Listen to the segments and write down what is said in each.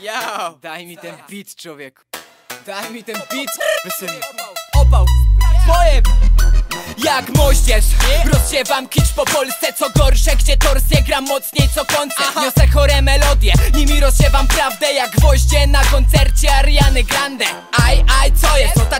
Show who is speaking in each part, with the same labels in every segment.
Speaker 1: Yo, daj mi ten beat, człowieku. Daj mi ten beat, weseli. Opał, twoje! Jak moździerz Rozsiewam kicz po Polsce Co gorsze, gdzie torsję gram mocniej co koncert Niosę chore melodie Nimi rozsiewam prawdę jak gwoździe Na koncercie Ariany Grande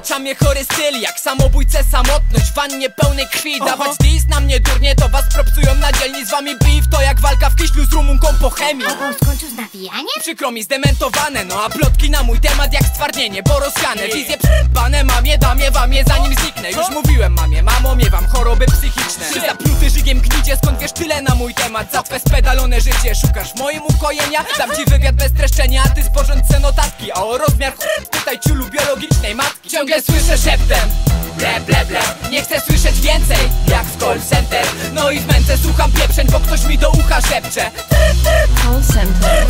Speaker 1: Otacza mnie chory styl Jak samobójce samotność W wannie pełnej krwi. Dawać dis na mnie durnie To was propsują na dzielni. Z wami beef To jak walka w kiślu z rumunką po chemii.
Speaker 2: Obą skończył z nawijaniem?
Speaker 1: Przykro mi zdementowane, no a plotki na mój temat jak stwardnienie, bo rozsiane. Wizje przypane mamie, damie, wamie zanim zniknę. Już mówiłem mamie, mamo, miewam choroby psychiczne. Ty zapluty żygiem gnidzie, skąd wiesz tyle na mój temat? Za twe spedalone życie szukasz w moim ukojenia. Dam ci wywiad bez streszczenia, a ty sporządź notatki A o rozmiar pytaj ciulu biologicznej matki Ciągle słyszę szeptem. Ble, ble, ble, nie chcę słyszeć więcej Jak w call center. No i w męce słucham pieprzeń, bo ktoś mi do ucha szepcze.
Speaker 3: Call center,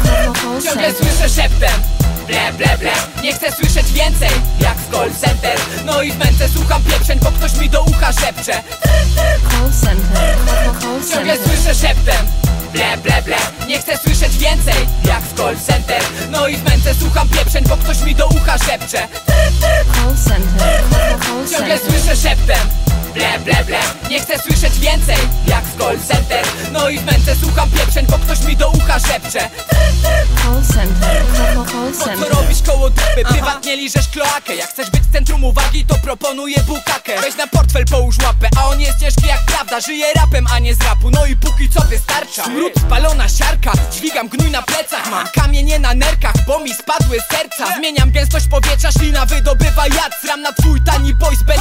Speaker 1: Ciągle słyszę szeptem. Ble, ble, ble. Nie chcę słyszeć więcej Jak w call center. No i w męce słucham pieprzeń Bo ktoś mi do ucha szepcze.
Speaker 3: Call center,
Speaker 1: Ciągle słyszę szeptem. Ble, ble, ble. Nie chcę słyszeć więcej Jak w call center. No i w męce słucham pieprzeń Bo ktoś mi do ucha szepcze
Speaker 3: Call center, call, call
Speaker 1: Ciągle
Speaker 3: center.
Speaker 1: słyszę szeptem Ble, ble, ble Nie chcę słyszeć więcej Jak w call center No i w męce słucham pieprzeń Bo ktoś mi do ucha szepcze
Speaker 3: Call center, call, call
Speaker 1: Po co
Speaker 3: center.
Speaker 1: robisz koło dupy? Prywatnie liżesz kloakę. Jak chcesz być centrum uwagi, to proponuję bukakę. Weź na portfel, połóż łapę, a on jest ciężki jak prawda. Żyję rapem, a nie z rapu, no i póki co wystarcza. Smród, spalona siarka, dźwigam gnój na plecach. Mam kamienie na nerkach, bo mi spadły serca. Zmieniam gęstość powietrza, ślina wydobywa jad Sram na twój tani boys bez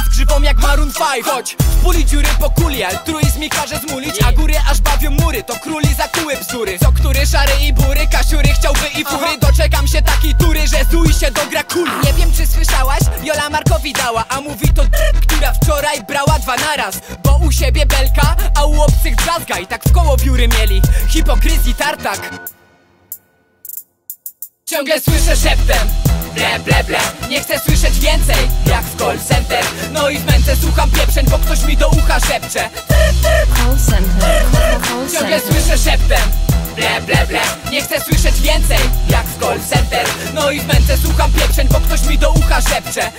Speaker 1: grzywą jak Maroon 5 Chodź, w puli dziury po kuli, altruizm mi każe zmulić. A góry aż bawią mury, to króli zakuły bzdury Co który szary i bury, kasiury chciałby i fury. Doczekam się takiej tury, że zuj się do gra kuli. Nie wiem czy słyszałaś, Jola Markowi dała A mówi to d- która wczoraj brała dwa naraz. Bo u siebie belka, a u obcych drzazga I tak w koło biury mieli, hipokryzji tartak. Ciągle słyszę szeptem Ble, ble, ble. Nie chcę słyszeć więcej Jak w call center. No i w męce słucham pieprzeń Bo ktoś mi do ucha szepcze.
Speaker 3: Call center, call, call
Speaker 1: Ciągle
Speaker 3: center.
Speaker 1: słyszę szeptem. Ble, ble, ble. Nie chcę słyszeć więcej Jak w call center. No i w męce słucham pieprzeń Bo ktoś mi do ucha szepcze.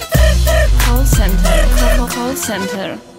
Speaker 3: Call center, call center.